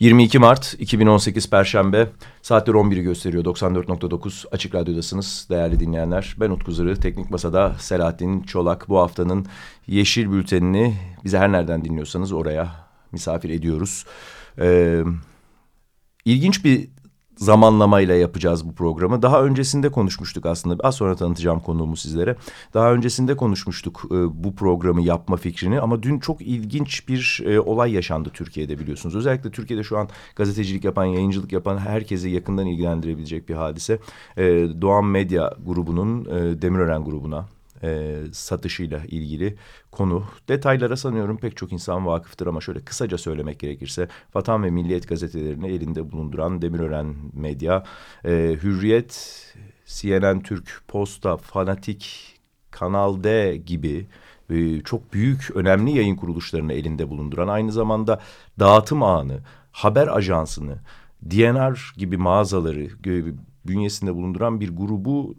22 Mart 2018 Perşembe saatler 11'i gösteriyor 94.9 Açık Radyo'dasınız değerli dinleyenler. Ben Utku Zırı, Teknik Masa'da Selahattin Çolak bu haftanın Yeşil Bülteni'ni bize her nereden dinliyorsanız oraya misafir ediyoruz. Ee, ilginç bir zamanlamayla yapacağız bu programı. Daha öncesinde konuşmuştuk aslında. Az sonra tanıtacağım konuğumu sizlere. Daha öncesinde konuşmuştuk e, bu programı yapma fikrini ama dün çok ilginç bir e, olay yaşandı Türkiye'de biliyorsunuz. Özellikle Türkiye'de şu an gazetecilik yapan, yayıncılık yapan herkesi yakından ilgilendirebilecek bir hadise. E, Doğan Medya grubunun e, Demirören grubuna e, satışıyla ilgili konu. Detaylara sanıyorum pek çok insan vakıftır ama şöyle kısaca söylemek gerekirse Vatan ve Milliyet gazetelerini elinde bulunduran Demirören Medya, e, Hürriyet, CNN Türk, Posta, Fanatik, Kanal D gibi e, çok büyük önemli yayın kuruluşlarını elinde bulunduran aynı zamanda dağıtım ağını, haber ajansını, DNR gibi mağazaları bünyesinde bulunduran bir grubu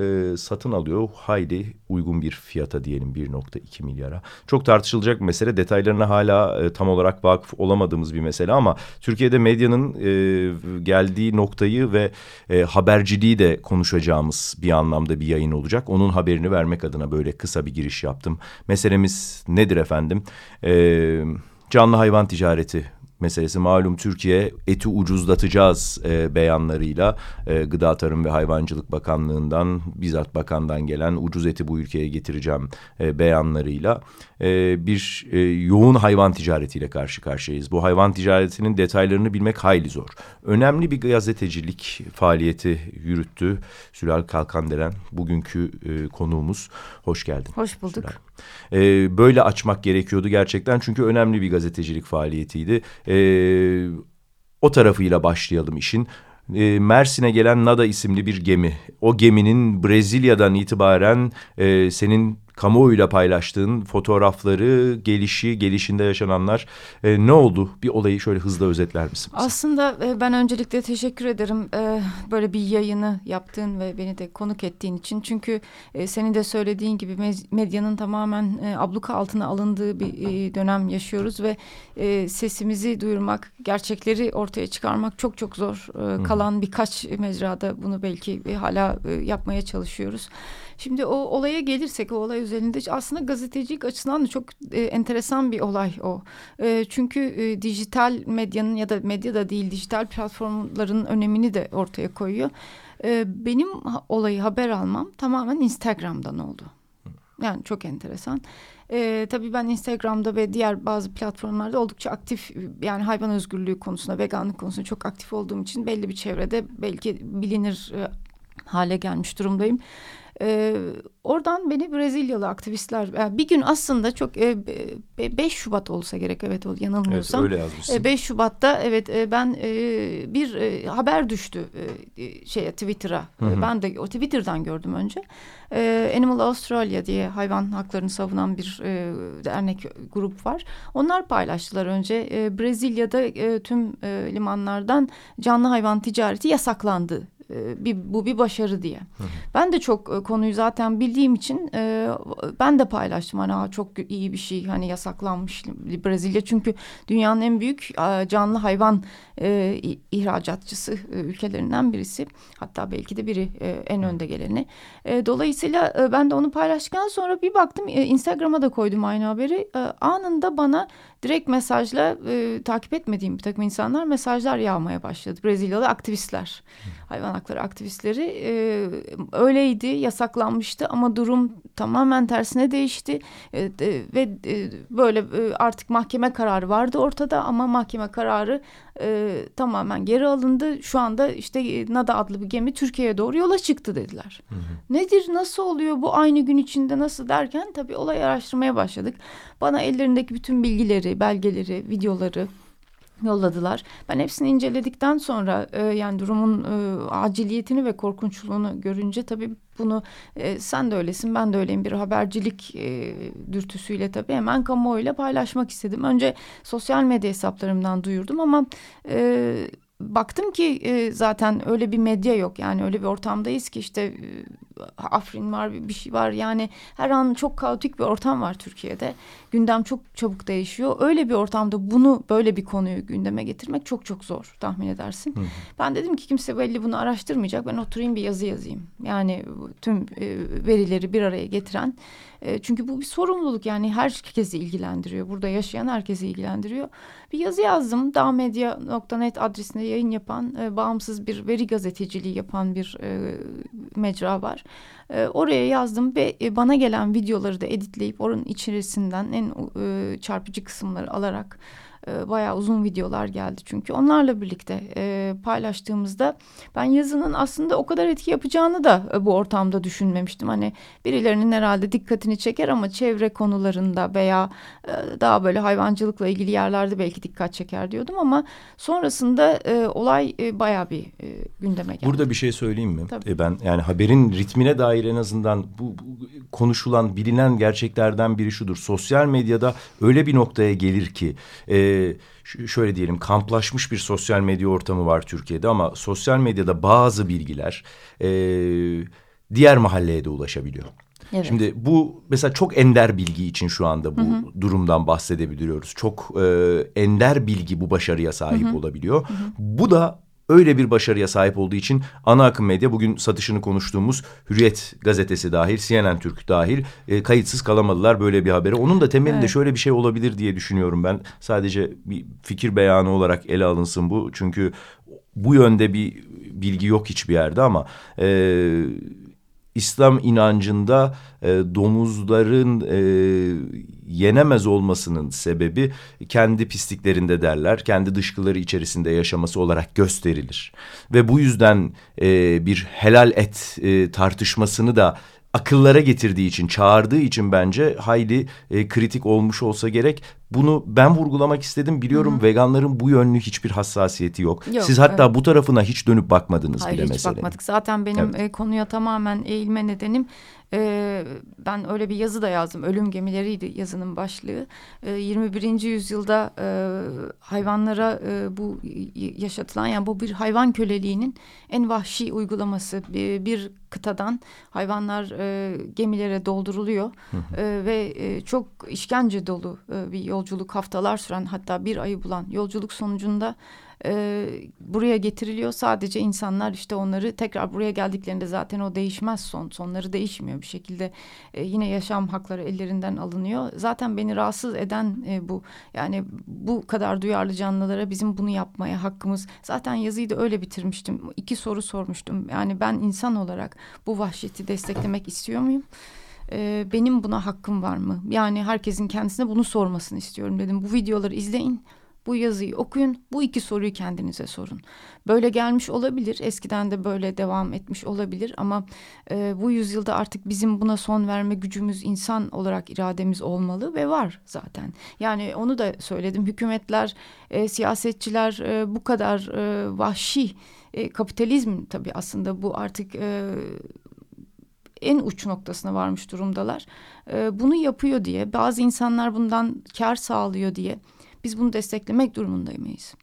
e, satın alıyor. Hayli uygun bir fiyata diyelim 1.2 milyara. Çok tartışılacak bir mesele. Detaylarına hala e, tam olarak vakıf olamadığımız bir mesele ama Türkiye'de medyanın e, geldiği noktayı ve e, haberciliği de konuşacağımız bir anlamda bir yayın olacak. Onun haberini vermek adına böyle kısa bir giriş yaptım. Meselemiz nedir efendim? E, canlı hayvan ticareti meselesi malum Türkiye eti ucuzlatacağız e, beyanlarıyla e, Gıda Tarım ve Hayvancılık Bakanlığı'ndan bizzat bakandan gelen ucuz eti bu ülkeye getireceğim e, beyanlarıyla e, bir e, yoğun hayvan ticaretiyle karşı karşıyayız. Bu hayvan ticaretinin detaylarını bilmek hayli zor. Önemli bir gazetecilik faaliyeti yürüttü Sülal Kalkandelen bugünkü e, konuğumuz. Hoş geldin. Hoş bulduk. Sülal. E, böyle açmak gerekiyordu gerçekten çünkü önemli bir gazetecilik faaliyetiydi. E, o tarafıyla başlayalım işin. E, Mersin'e gelen Nada isimli bir gemi. O geminin Brezilya'dan itibaren e, senin kamuoyuyla paylaştığın fotoğrafları, gelişi, gelişinde yaşananlar e, ne oldu? Bir olayı şöyle hızlı özetler misin? Aslında e, ben öncelikle teşekkür ederim e, böyle bir yayını yaptığın ve beni de konuk ettiğin için. Çünkü e, senin de söylediğin gibi medyanın tamamen e, abluka altına alındığı bir e, dönem yaşıyoruz ve e, sesimizi duyurmak, gerçekleri ortaya çıkarmak çok çok zor. E, kalan birkaç mecrada bunu belki e, hala e, yapmaya çalışıyoruz. Şimdi o olaya gelirsek o olay üzerinde aslında gazetecilik açısından da çok e, enteresan bir olay o. E, çünkü e, dijital medyanın ya da medya da değil dijital platformların önemini de ortaya koyuyor. E, benim olayı haber almam tamamen Instagram'dan oldu. Yani çok enteresan. Ee, tabii ben Instagram'da ve diğer bazı platformlarda oldukça aktif yani hayvan özgürlüğü konusunda, veganlık konusunda çok aktif olduğum için belli bir çevrede belki bilinir e, hale gelmiş durumdayım. Ee, oradan beni Brezilyalı aktivistler yani bir gün aslında çok e, 5 Şubat olsa gerek evet yanılmıyorsam. Evet öyle yazmışsın. 5 Şubat'ta evet e, ben e, bir e, haber düştü e, şeye Twitter'a. E, ben de o Twitter'dan gördüm önce. E, Animal Australia diye hayvan haklarını savunan bir e, dernek grup var. Onlar paylaştılar önce. E, Brezilya'da e, tüm e, limanlardan canlı hayvan ticareti yasaklandı e, bir, bu bir başarı diye. Hı hı. Ben de çok e, konuyu zaten bildiğim için e, ben de paylaştım. Hani çok iyi bir şey hani yasaklanmış Brezilya çünkü dünyanın en büyük e, canlı hayvan e, ihracatçısı e, ülkelerinden birisi. Hatta belki de biri e, en önde geleni. E, dolayısıyla e, ben de onu paylaştıktan sonra bir baktım e, Instagram'a da koydum aynı haberi. E, anında bana direkt mesajla e, takip etmediğim bir takım insanlar mesajlar yağmaya başladı. Brezilyalı aktivistler, hayvan hakları aktivistleri. E, öyleydi, yasaklanmıştı ama durum tamamen tersine değişti. E, e, ve e, böyle e, artık mahkeme kararı vardı ortada ama mahkeme kararı e, tamamen geri alındı. Şu anda işte e, Nada adlı bir gemi Türkiye'ye doğru yola çıktı dediler. Hı hı. Nedir, nasıl oluyor bu aynı gün içinde nasıl derken tabii olay araştırmaya başladık. Bana ellerindeki bütün bilgileri, belgeleri, videoları yolladılar. Ben hepsini inceledikten sonra e, yani durumun e, aciliyetini ve korkunçluğunu görünce tabii bunu e, sen de öylesin ben de öyleyim bir habercilik e, dürtüsüyle tabii hemen kamuoyuyla paylaşmak istedim. Önce sosyal medya hesaplarımdan duyurdum ama e, baktım ki e, zaten öyle bir medya yok yani öyle bir ortamdayız ki işte e, Afrin var bir şey var yani her an çok kaotik bir ortam var Türkiye'de. Gündem çok çabuk değişiyor. Öyle bir ortamda bunu böyle bir konuyu gündeme getirmek çok çok zor tahmin edersin. Hı. Ben dedim ki kimse belli bunu araştırmayacak. Ben oturayım bir yazı yazayım. Yani tüm e, verileri bir araya getiren e, çünkü bu bir sorumluluk yani herkesi ilgilendiriyor. Burada yaşayan herkesi ilgilendiriyor. Bir yazı yazdım. Dağmedia.net adresinde yayın yapan, e, bağımsız bir veri gazeteciliği yapan bir e, mecra var. E, oraya yazdım ve e, bana gelen videoları da editleyip oranın içerisinden en e, çarpıcı kısımları alarak e, bayağı uzun videolar geldi çünkü onlarla birlikte e, paylaştığımızda ben yazının aslında o kadar etki yapacağını da e, bu ortamda düşünmemiştim. Hani birilerinin herhalde dikkatini çeker ama çevre konularında veya e, daha böyle hayvancılıkla ilgili yerlerde belki dikkat çeker diyordum ama sonrasında e, olay e, bayağı bir e, gündeme geldi. Burada bir şey söyleyeyim mi? Tabii. E, ben yani haberin ritmine dair en azından bu, bu konuşulan bilinen gerçeklerden biri şudur. Sosyal medyada öyle bir noktaya gelir ki e, şöyle diyelim kamplaşmış bir sosyal medya ortamı var Türkiye'de ama sosyal medyada bazı bilgiler e, diğer mahalleye de ulaşabiliyor. Evet. Şimdi bu mesela çok ender bilgi için şu anda bu hı hı. durumdan bahsedebiliyoruz. Çok e, ender bilgi bu başarıya sahip hı hı. olabiliyor. Hı hı. Bu da öyle bir başarıya sahip olduğu için ana akım medya bugün satışını konuştuğumuz Hürriyet gazetesi dahil, CNN Türk dahil e, kayıtsız kalamadılar böyle bir habere. Onun da temelinde evet. şöyle bir şey olabilir diye düşünüyorum ben. Sadece bir fikir beyanı olarak ele alınsın bu. Çünkü bu yönde bir bilgi yok hiçbir yerde ama... E, İslam inancında e, domuzların e, yenemez olmasının sebebi kendi pisliklerinde derler, kendi dışkıları içerisinde yaşaması olarak gösterilir. Ve bu yüzden e, bir helal et e, tartışmasını da akıllara getirdiği için, çağırdığı için bence hayli e, kritik olmuş olsa gerek. Bunu ben vurgulamak istedim. Biliyorum Hı-hı. veganların bu yönlü hiçbir hassasiyeti yok. yok Siz hatta evet. bu tarafına hiç dönüp bakmadınız Hayır, bile hiç mesele. Hayır hiç bakmadık. Zaten benim evet. e, konuya tamamen eğilme nedenim e, ben öyle bir yazı da yazdım. Ölüm gemileriydi yazının başlığı. E, 21. yüzyılda e, hayvanlara e, bu yaşatılan yani bu bir hayvan köleliğinin en vahşi uygulaması. Bir, bir kıtadan hayvanlar e, gemilere dolduruluyor E, ve e, çok işkence dolu e, bir yolculuk haftalar süren hatta bir ayı bulan yolculuk sonucunda e, buraya getiriliyor. Sadece insanlar işte onları tekrar buraya geldiklerinde zaten o değişmez son. Sonları değişmiyor bir şekilde. E, yine yaşam hakları ellerinden alınıyor. Zaten beni rahatsız eden e, bu. Yani bu kadar duyarlı canlılara bizim bunu yapmaya hakkımız. Zaten yazıyı da öyle bitirmiştim. İki soru sormuştum. Yani ben insan olarak bu vahşeti desteklemek istiyor muyum? E, benim buna hakkım var mı? Yani herkesin kendisine bunu sormasını istiyorum dedim. Bu videoları izleyin. Bu yazıyı okuyun. Bu iki soruyu kendinize sorun. Böyle gelmiş olabilir. Eskiden de böyle devam etmiş olabilir ama e, bu yüzyılda artık bizim buna son verme gücümüz insan olarak irademiz olmalı ve var zaten. Yani onu da söyledim. Hükümetler, e, siyasetçiler e, bu kadar e, vahşi e, kapitalizm tabii aslında bu artık e, en uç noktasına varmış durumdalar. E, bunu yapıyor diye bazı insanlar bundan kar sağlıyor diye biz bunu desteklemek durumundayız.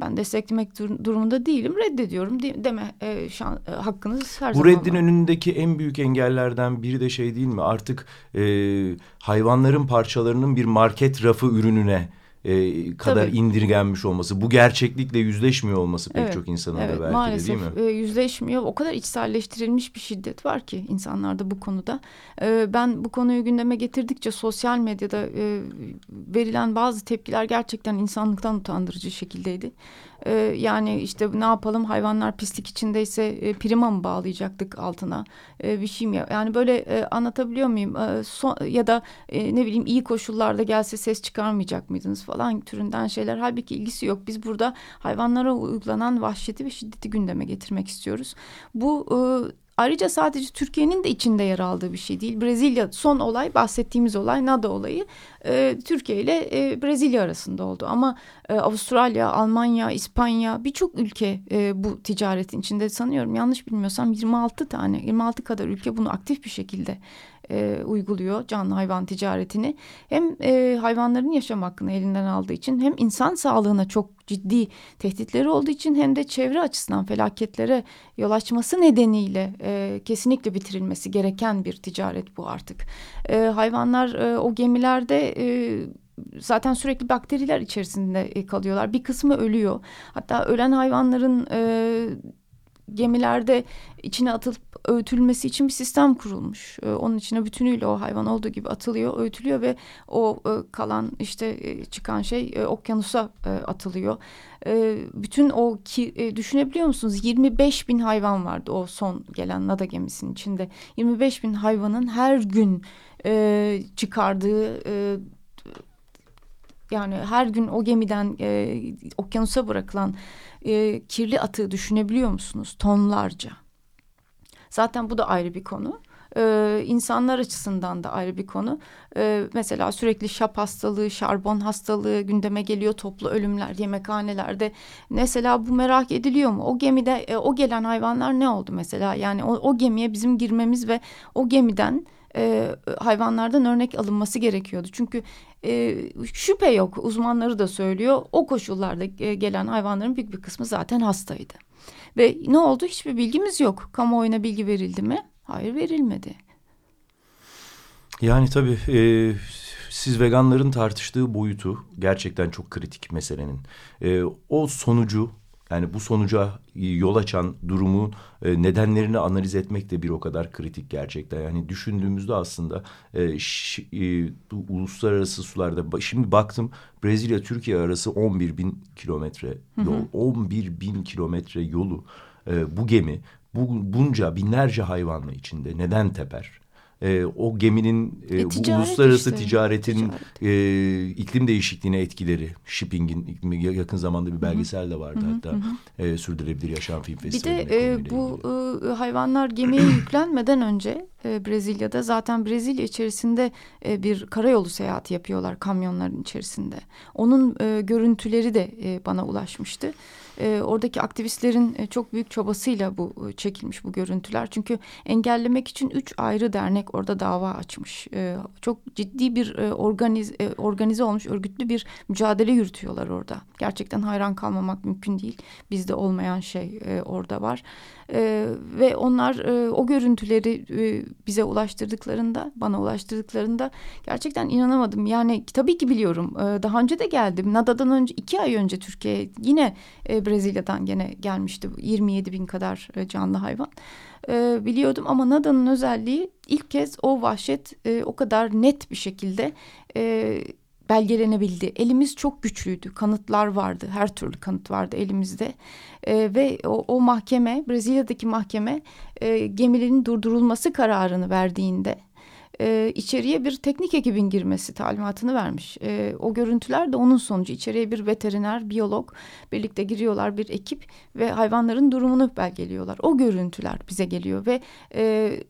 Ben desteklemek dur durumunda değilim, reddediyorum de deme e, şan, e, hakkınız her Bu zaman Bu reddin var. önündeki en büyük engellerden biri de şey değil mi? Artık e, hayvanların parçalarının bir market rafı ürününe e, kadar Tabii. indirgenmiş olması, bu gerçeklikle yüzleşmiyor olması pek evet, çok insanın evet, da belki maalesef, de değil mi? E, yüzleşmiyor. O kadar içselleştirilmiş bir şiddet var ki insanlarda bu konuda. E, ben bu konuyu gündeme getirdikçe sosyal medyada e, verilen bazı tepkiler gerçekten insanlıktan utandırıcı şekildeydi. E, yani işte ne yapalım hayvanlar pislik içindeyse e, prima mı bağlayacaktık altına e, bir şey mi? Yani böyle e, anlatabiliyor muyum? E, son, ya da e, ne bileyim iyi koşullarda gelse ses çıkarmayacak mıydınız falan türünden şeyler. Halbuki ilgisi yok. Biz burada hayvanlara uygulanan vahşeti ve şiddeti gündeme getirmek istiyoruz. Bu e, Ayrıca sadece Türkiye'nin de içinde yer aldığı bir şey değil. Brezilya son olay bahsettiğimiz olay NADA olayı e, Türkiye ile e, Brezilya arasında oldu. Ama e, Avustralya, Almanya, İspanya birçok ülke e, bu ticaretin içinde sanıyorum yanlış bilmiyorsam 26 tane 26 kadar ülke bunu aktif bir şekilde e, uyguluyor canlı hayvan ticaretini. Hem e, hayvanların yaşam hakkını elinden aldığı için hem insan sağlığına çok ciddi tehditleri olduğu için hem de çevre açısından felaketlere yol açması nedeniyle e, kesinlikle bitirilmesi gereken bir ticaret bu artık. E, hayvanlar e, o gemilerde... E, zaten sürekli bakteriler içerisinde e, kalıyorlar. Bir kısmı ölüyor. Hatta ölen hayvanların e, gemilerde içine atılıp öğütülmesi için bir sistem kurulmuş. E, onun içine bütünüyle o hayvan olduğu gibi atılıyor, öğütülüyor ve o e, kalan işte e, çıkan şey e, okyanusa e, atılıyor. E, bütün o ki e, düşünebiliyor musunuz? 25 bin hayvan vardı o son gelen Nada gemisinin içinde. 25 bin hayvanın her gün e, çıkardığı e, yani her gün o gemiden e, okyanusa bırakılan e, kirli atığı düşünebiliyor musunuz? Tonlarca. Zaten bu da ayrı bir konu. Ee, insanlar açısından da ayrı bir konu. Ee, mesela sürekli şap hastalığı, şarbon hastalığı gündeme geliyor. Toplu ölümler yemekhanelerde. Mesela bu merak ediliyor mu? O gemide e, o gelen hayvanlar ne oldu mesela? Yani o, o gemiye bizim girmemiz ve o gemiden e, hayvanlardan örnek alınması gerekiyordu. Çünkü e, şüphe yok uzmanları da söylüyor o koşullarda e, gelen hayvanların büyük bir kısmı zaten hastaydı. Ve ne oldu hiçbir bilgimiz yok. Kamuoyuna bilgi verildi mi? Hayır verilmedi. Yani tabii e, siz veganların tartıştığı boyutu gerçekten çok kritik meselenin. E, o sonucu yani bu sonuca yol açan durumu e, nedenlerini analiz etmek de bir o kadar kritik gerçekten. Yani düşündüğümüzde aslında e, e, uluslararası sularda şimdi baktım Brezilya Türkiye arası 11 bin kilometre yol. Hı hı. 11 bin kilometre yolu e, bu gemi bu, bunca binlerce hayvanla içinde neden teper? E, o geminin e, e, bu uluslararası işte. ticaretin ticaret. e, iklim değişikliğine etkileri, shipping'in yakın zamanda bir belgesel de vardı Hı -hı. hatta Hı -hı. E, sürdürülebilir yaşam film festivali. Bir de e, bu e, hayvanlar gemiye yüklenmeden önce e, Brezilya'da zaten Brezilya içerisinde e, bir karayolu seyahati yapıyorlar kamyonların içerisinde. Onun e, görüntüleri de e, bana ulaşmıştı e, oradaki aktivistlerin e, çok büyük çabasıyla bu e, çekilmiş bu görüntüler. Çünkü engellemek için üç ayrı dernek orada dava açmış. E, çok ciddi bir e, organiz, e, organize olmuş örgütlü bir mücadele yürütüyorlar orada. Gerçekten hayran kalmamak mümkün değil. Bizde olmayan şey e, orada var. E, ve onlar e, o görüntüleri e, bize ulaştırdıklarında, bana ulaştırdıklarında gerçekten inanamadım. Yani tabii ki biliyorum. E, daha önce de geldim. NADA'dan önce iki ay önce Türkiye yine e, Brezilya'dan gene gelmişti. 27 bin kadar e, canlı hayvan. E, biliyordum ama NADA'nın özelliği ilk kez o vahşet e, o kadar net bir şekilde... E, belgelenebildi. Elimiz çok güçlüydü. Kanıtlar vardı. Her türlü kanıt vardı elimizde. E, ve o, o mahkeme, Brezilya'daki mahkeme e, gemilerin durdurulması kararını verdiğinde e, içeriye bir teknik ekibin girmesi talimatını vermiş. E, o görüntüler de onun sonucu. İçeriye bir veteriner, biyolog birlikte giriyorlar bir ekip ve hayvanların durumunu belgeliyorlar. O görüntüler bize geliyor ve e,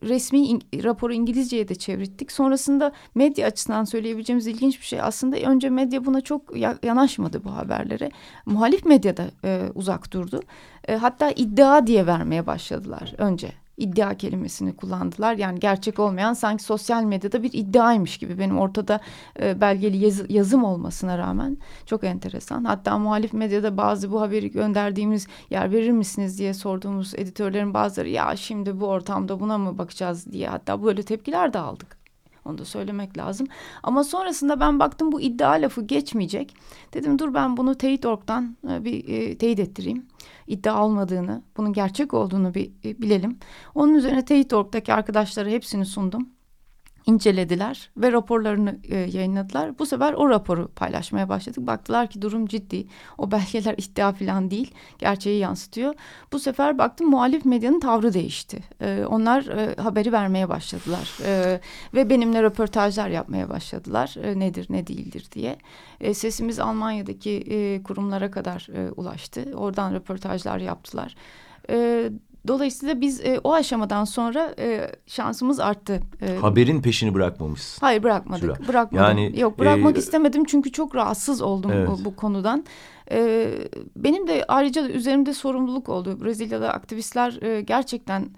resmi in, raporu İngilizceye de çevirttik. Sonrasında medya açısından söyleyebileceğimiz ilginç bir şey. Aslında önce medya buna çok yanaşmadı bu haberlere. Muhalif medyada e, uzak durdu. E, hatta iddia diye vermeye başladılar önce iddia kelimesini kullandılar. Yani gerçek olmayan sanki sosyal medyada bir iddiaymış gibi benim ortada e, belgeli yaz, yazım olmasına rağmen çok enteresan. Hatta muhalif medyada bazı bu haberi gönderdiğimiz yer verir misiniz diye sorduğumuz editörlerin bazıları ya şimdi bu ortamda buna mı bakacağız diye hatta böyle tepkiler de aldık. Onu da söylemek lazım. Ama sonrasında ben baktım bu iddia lafı geçmeyecek. Dedim dur ben bunu Teyit.org'dan e, bir e, teyit ettireyim iddia olmadığını, bunun gerçek olduğunu bir e, bilelim. Onun üzerine Teyit.org'daki arkadaşlara hepsini sundum incelediler ve raporlarını e, yayınladılar. Bu sefer o raporu paylaşmaya başladık. Baktılar ki durum ciddi. O belgeler iddia falan değil. Gerçeği yansıtıyor. Bu sefer baktım muhalif medyanın tavrı değişti. E, onlar e, haberi vermeye başladılar. E, ve benimle röportajlar yapmaya başladılar. E, nedir ne değildir diye. E, sesimiz Almanya'daki e, kurumlara kadar e, ulaştı. Oradan röportajlar yaptılar. E, Dolayısıyla biz e, o aşamadan sonra e, şansımız arttı. E, Haberin peşini bırakmamışsın. Hayır bırakmadık. Süra. Bırakmadım. Yani, Yok bırakmak e, istemedim çünkü çok rahatsız oldum evet. bu, bu konudan. E, benim de ayrıca üzerimde sorumluluk oldu. Brezilya'da aktivistler e, gerçekten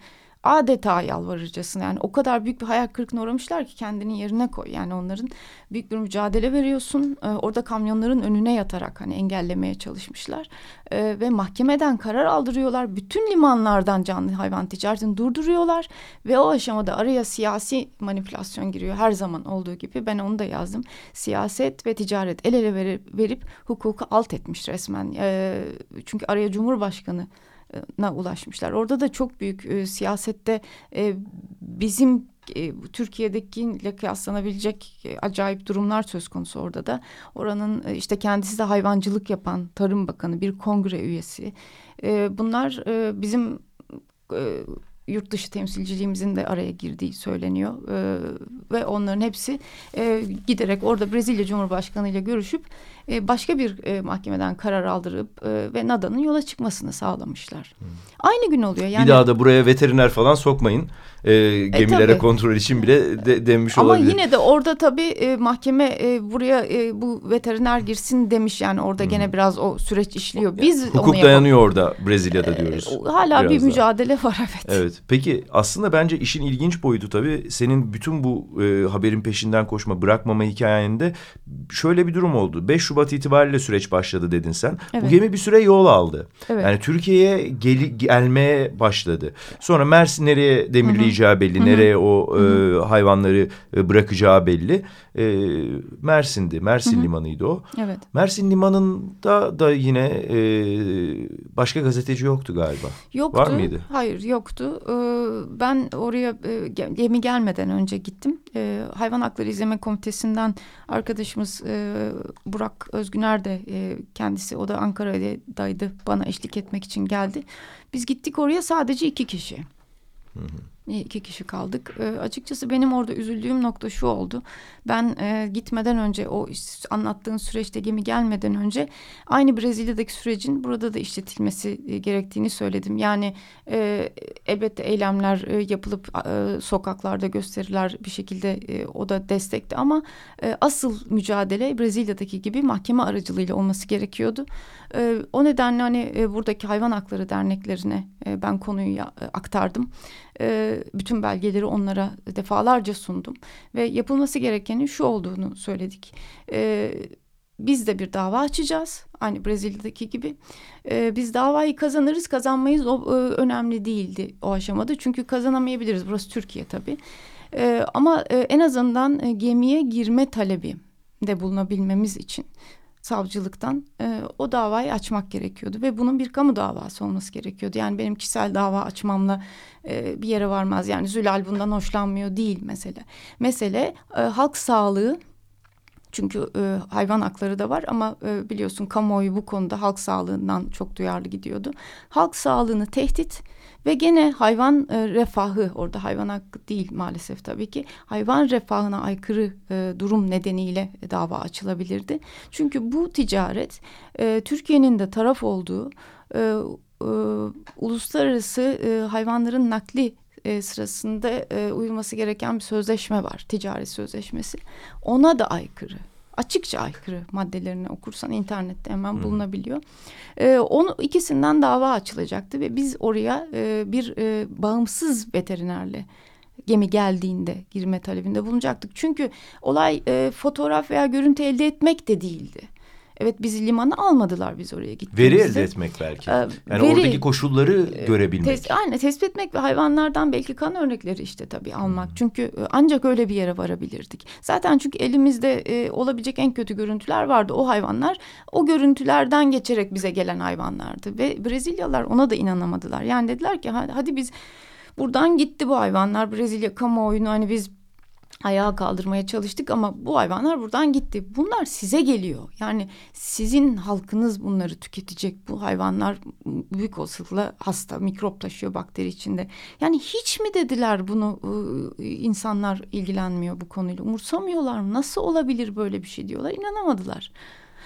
adeta yalvarırcasına yani o kadar büyük bir hayal kırıklığına uğramışlar ki kendini yerine koy. Yani onların büyük bir mücadele veriyorsun. E, orada kamyonların önüne yatarak hani engellemeye çalışmışlar. E, ve mahkemeden karar aldırıyorlar. Bütün limanlardan canlı hayvan ticaretini durduruyorlar. Ve o aşamada araya siyasi manipülasyon giriyor. Her zaman olduğu gibi ben onu da yazdım. Siyaset ve ticaret el ele verip, verip hukuku alt etmiş resmen. E, çünkü araya Cumhurbaşkanı na ulaşmışlar. Orada da çok büyük e, siyasette e, bizim e, Türkiye'dekiyle kıyaslanabilecek e, acayip durumlar söz konusu orada da. Oranın e, işte kendisi de hayvancılık yapan Tarım Bakanı, bir kongre üyesi. E, bunlar e, bizim e, yurt dışı temsilciliğimizin de araya girdiği söyleniyor. E, ve onların hepsi e, giderek orada Brezilya Cumhurbaşkanı ile görüşüp e, başka bir e, mahkemeden karar aldırıp e, ve NADA'nın yola çıkmasını sağlamışlar. Hmm. Aynı gün oluyor. Yani, bir daha da buraya veteriner falan sokmayın. E, gemilere e, kontrol için bile de, demiş Ama olabilir. Ama yine de orada tabii e, mahkeme e, buraya e, bu veteriner girsin demiş. Yani orada hmm. gene biraz o süreç işliyor. Biz Hukuk onu dayanıyor orada Brezilya'da diyoruz. E, hala biraz bir daha. mücadele var evet. Evet. Peki aslında bence işin ilginç boyutu tabii senin bütün bu e, haberin peşinden koşma, bırakmama hikayende şöyle bir durum oldu. 5 Şubat itibariyle süreç başladı dedin sen. Evet. Bu gemi bir süre yol aldı. Evet. Yani Türkiye'ye gel gelmeye başladı. Sonra Mersin nereye demirleyeceği belli. Hı -hı. Nereye o e, hayvanları e, bırakacağı belli. E, Mersin'di. Mersin Hı -hı. limanıydı o. Evet. Mersin limanında da yine e, başka gazeteci yoktu galiba. Yoktu. Var mıydı? Hayır yoktu. Ee, ben oraya e, gemi gelmeden önce gittim. E, Hayvan Hakları İzleme Komitesi'nden arkadaşımız e, Burak Özgüner de e, kendisi o da Ankara'daydı bana eşlik etmek için geldi. Biz gittik oraya sadece iki kişi. Hı hı iki kişi kaldık. E, açıkçası benim orada üzüldüğüm nokta şu oldu. Ben e, gitmeden önce o anlattığın süreçte gemi gelmeden önce aynı Brezilya'daki sürecin burada da işletilmesi e, gerektiğini söyledim. Yani e, elbette eylemler e, yapılıp e, sokaklarda gösteriler bir şekilde e, o da destekti ama e, asıl mücadele Brezilya'daki gibi mahkeme aracılığıyla olması gerekiyordu. E, o nedenle hani e, buradaki hayvan hakları derneklerine e, ben konuyu ya, e, aktardım. E, bütün belgeleri onlara defalarca sundum ve yapılması gerekenin şu olduğunu söyledik. E, biz de bir dava açacağız. Aynı Brezilya'daki gibi. Ee, biz davayı kazanırız kazanmayız o e, önemli değildi o aşamada. Çünkü kazanamayabiliriz. Burası Türkiye tabii. Ee, ama e, en azından e, gemiye girme talebi de bulunabilmemiz için savcılıktan e, o davayı açmak gerekiyordu ve bunun bir kamu davası olması gerekiyordu. Yani benim kişisel dava açmamla e, bir yere varmaz. Yani Zülal bundan hoşlanmıyor değil mesele. Mesele e, halk sağlığı çünkü e, hayvan hakları da var ama e, biliyorsun kamuoyu bu konuda halk sağlığından çok duyarlı gidiyordu. Halk sağlığını tehdit ve gene hayvan e, refahı orada hayvan hakkı değil maalesef tabii ki hayvan refahına aykırı e, durum nedeniyle dava açılabilirdi. Çünkü bu ticaret e, Türkiye'nin de taraf olduğu e, e, uluslararası e, hayvanların nakli e, sırasında e, uyulması gereken bir sözleşme var. Ticaret sözleşmesi. Ona da aykırı açıkça aykırı maddelerini okursan internette hemen hmm. bulunabiliyor. Ee, onu ikisinden dava açılacaktı ve biz oraya e, bir e, bağımsız veterinerle gemi geldiğinde girme talebinde bulunacaktık. Çünkü olay e, fotoğraf veya görüntü elde etmek de değildi. Evet bizi limana almadılar biz oraya gittiğimizde. Veri elde etmek belki. Ee, yani veri, oradaki koşulları e, görebilmek. Tes, aynen tespit etmek ve hayvanlardan belki kan örnekleri işte tabii almak. Hmm. Çünkü e, ancak öyle bir yere varabilirdik. Zaten çünkü elimizde e, olabilecek en kötü görüntüler vardı. O hayvanlar o görüntülerden geçerek bize gelen hayvanlardı. Ve Brezilyalılar ona da inanamadılar. Yani dediler ki hadi biz buradan gitti bu hayvanlar. Brezilya kamuoyunu hani biz ayağa kaldırmaya çalıştık ama bu hayvanlar buradan gitti. Bunlar size geliyor. Yani sizin halkınız bunları tüketecek. Bu hayvanlar büyük olasılıkla hasta, mikrop taşıyor bakteri içinde. Yani hiç mi dediler bunu ıı, insanlar ilgilenmiyor bu konuyla. Umursamıyorlar mı? Nasıl olabilir böyle bir şey diyorlar. İnanamadılar.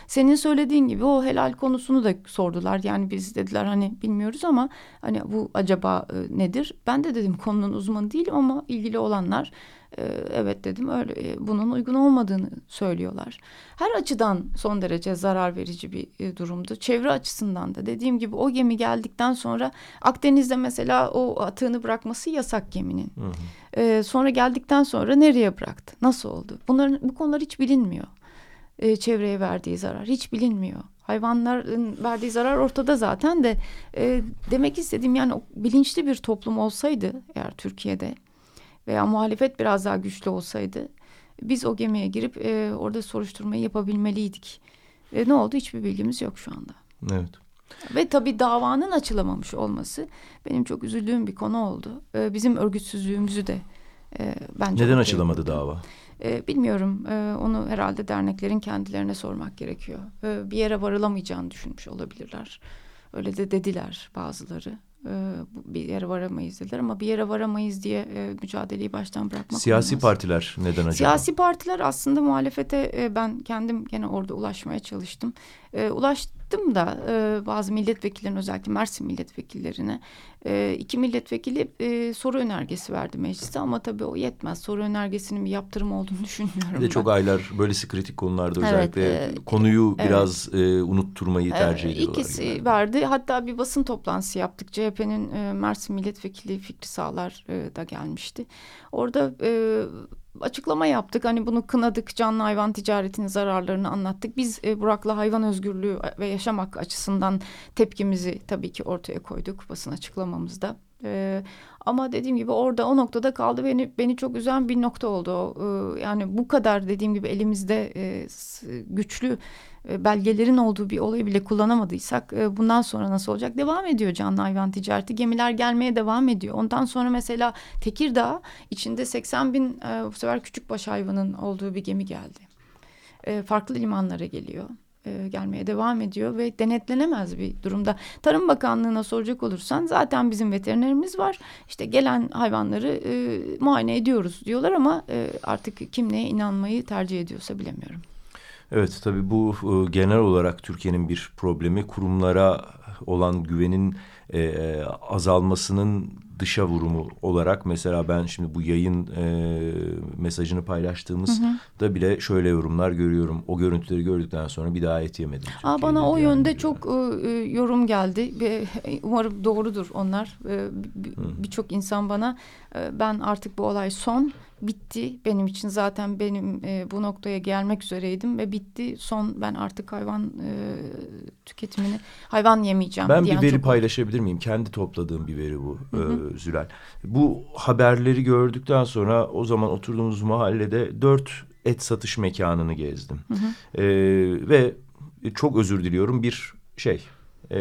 Senin söylediğin gibi o helal konusunu da sordular. Yani biz dediler hani bilmiyoruz ama hani bu acaba e, nedir? Ben de dedim konunun uzmanı değil ama ilgili olanlar evet dedim öyle e, bunun uygun olmadığını söylüyorlar. Her açıdan son derece zarar verici bir e, durumdu. Çevre açısından da dediğim gibi o gemi geldikten sonra Akdeniz'de mesela o atığını bırakması yasak geminin. Hı hı. E, sonra geldikten sonra nereye bıraktı? Nasıl oldu? Bunların bu konular hiç bilinmiyor e, çevreye verdiği zarar hiç bilinmiyor. Hayvanların verdiği zarar ortada zaten de e, demek istediğim yani bilinçli bir toplum olsaydı eğer Türkiye'de veya muhalefet biraz daha güçlü olsaydı biz o gemiye girip e, orada soruşturmayı yapabilmeliydik. E, ne oldu hiçbir bilgimiz yok şu anda. Evet. Ve tabii davanın açılamamış olması benim çok üzüldüğüm bir konu oldu. E, bizim örgütsüzlüğümüzü de e, bence... Neden açılamadı dava? E, bilmiyorum. E, onu herhalde derneklerin kendilerine sormak gerekiyor. E, bir yere varılamayacağını düşünmüş olabilirler. Öyle de dediler bazıları. E, bir yere varamayız dediler ama bir yere varamayız diye e, mücadeleyi baştan bırakmak Siyasi olmaz. partiler neden acaba? Siyasi partiler aslında muhalefete e, ben kendim gene orada ulaşmaya çalıştım. E, ulaştım da e, bazı milletvekillerin özellikle Mersin milletvekillerine e, iki milletvekili e, soru önergesi verdi mecliste ama tabii o yetmez. Soru önergesinin bir yaptırım olduğunu düşünmüyorum. Bir de çok aylar böylesi kritik konularda özellikle evet, e, konuyu evet. biraz e, unutturmayı tercih e, ediyorlar. İkisi yani. verdi. Hatta bir basın toplantısı yaptık. CHP'nin e, Mersin milletvekili Fikri Sağlar e, da gelmişti. Orada e, açıklama yaptık. Hani bunu kınadık, canlı hayvan ticaretinin zararlarını anlattık. Biz e, Burak'la hayvan özgürlüğü ve yaşam hakkı açısından tepkimizi tabii ki ortaya koyduk basın açıklamamızda. E, ama dediğim gibi orada o noktada kaldı. Beni beni çok üzen bir nokta oldu. E, yani bu kadar dediğim gibi elimizde e, güçlü belgelerin olduğu bir olayı bile kullanamadıysak bundan sonra nasıl olacak? Devam ediyor canlı hayvan ticareti. Gemiler gelmeye devam ediyor. Ondan sonra mesela Tekirdağ içinde 80 bin bu sefer küçük baş hayvanın olduğu bir gemi geldi. Farklı limanlara geliyor gelmeye devam ediyor ve denetlenemez bir durumda. Tarım Bakanlığı'na soracak olursan zaten bizim veterinerimiz var. İşte gelen hayvanları e, muayene ediyoruz diyorlar ama e, artık kim neye inanmayı tercih ediyorsa bilemiyorum. Evet tabii bu e, genel olarak Türkiye'nin bir problemi kurumlara olan güvenin e, e, azalmasının dışa vurumu olarak mesela ben şimdi bu yayın e, mesajını paylaştığımız hı hı. da bile şöyle yorumlar görüyorum. O görüntüleri gördükten sonra bir daha et yemedim. Aa, bana o yönde çok e, yorum geldi. Umarım doğrudur onlar. E, Birçok insan bana e, ben artık bu olay son bitti benim için zaten benim e, bu noktaya gelmek üzereydim ve bitti son ben artık hayvan e, tüketimini hayvan yemeyeceğim. Ben bir veri paylaşabilir miyim? Kendi topladığım bir veri bu hı hı. E, Zülal. Bu haberleri gördükten sonra o zaman oturduğumuz mahallede dört et satış mekanını gezdim. Hı hı. E, ve çok özür diliyorum bir şey e,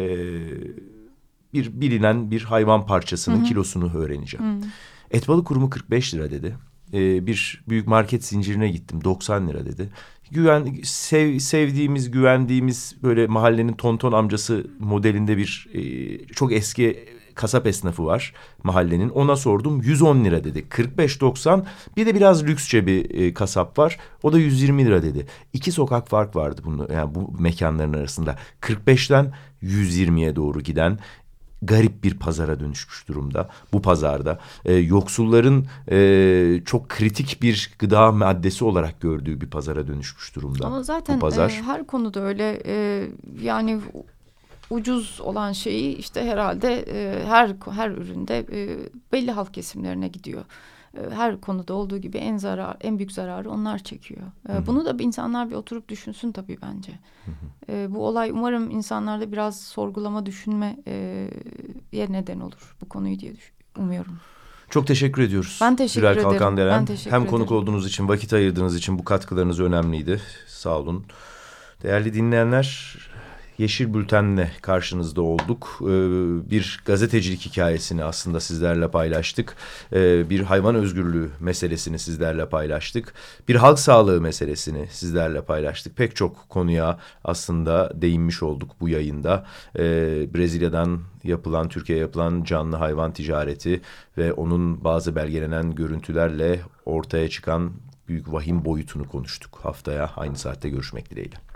bir bilinen bir hayvan parçasının hı hı. kilosunu öğreneceğim. Hı. Et balık kurumu 45 lira dedi e, bir büyük market zincirine gittim 90 lira dedi. Güven sev, sevdiğimiz güvendiğimiz böyle mahallenin tonton amcası modelinde bir e, çok eski kasap esnafı var mahallenin. Ona sordum 110 lira dedi. 45-90 bir de biraz lüksçe bir e, kasap var. O da 120 lira dedi. İki sokak fark vardı bunu yani bu mekanların arasında. 45'ten 120'ye doğru giden garip bir pazara dönüşmüş durumda bu pazarda. E, yoksulların e, çok kritik bir gıda maddesi olarak gördüğü bir pazara dönüşmüş durumda. Ama zaten bu pazar. E, her konuda öyle e, yani ucuz olan şeyi işte herhalde e, her her üründe e, belli halk kesimlerine gidiyor. E, her konuda olduğu gibi en zarar en büyük zararı onlar çekiyor. E, hı hı. Bunu da insanlar bir oturup düşünsün tabii bence. Hı hı. E, bu olay umarım insanlarda biraz sorgulama düşünme yer neden olur bu konuyu diye umuyorum. Çok teşekkür ediyoruz. Ben teşekkür Zülal ederim. Kalkan Ben teşekkür Hem konuk olduğunuz için, vakit ayırdığınız için bu katkılarınız önemliydi. Sağ olun. Değerli dinleyenler, Yeşil Bülten'le karşınızda olduk. Ee, bir gazetecilik hikayesini aslında sizlerle paylaştık. Ee, bir hayvan özgürlüğü meselesini sizlerle paylaştık. Bir halk sağlığı meselesini sizlerle paylaştık. Pek çok konuya aslında değinmiş olduk bu yayında. Ee, Brezilya'dan yapılan, Türkiye'ye yapılan canlı hayvan ticareti ve onun bazı belgelenen görüntülerle ortaya çıkan büyük vahim boyutunu konuştuk. Haftaya aynı saatte görüşmek dileğiyle.